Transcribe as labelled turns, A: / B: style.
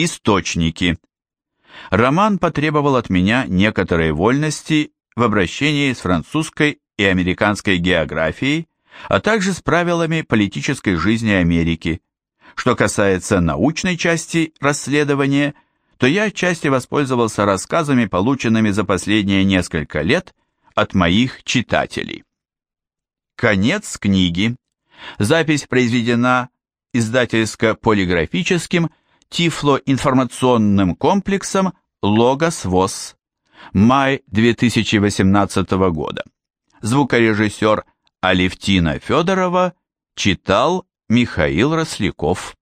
A: Источники. Роман потребовал от меня некоторой вольности в обращении с французской и американской географией, а также с правилами политической жизни Америки. Что касается научной части расследования, то я отчасти воспользовался рассказами, полученными за последние несколько лет от моих читателей. Конец книги. Запись произведена издательско-полиграфическим тифлоинформационным комплексом «Логос ВОЗ». Май 2018 года. Звукорежиссер Алевтина Федорова читал Михаил Росляков.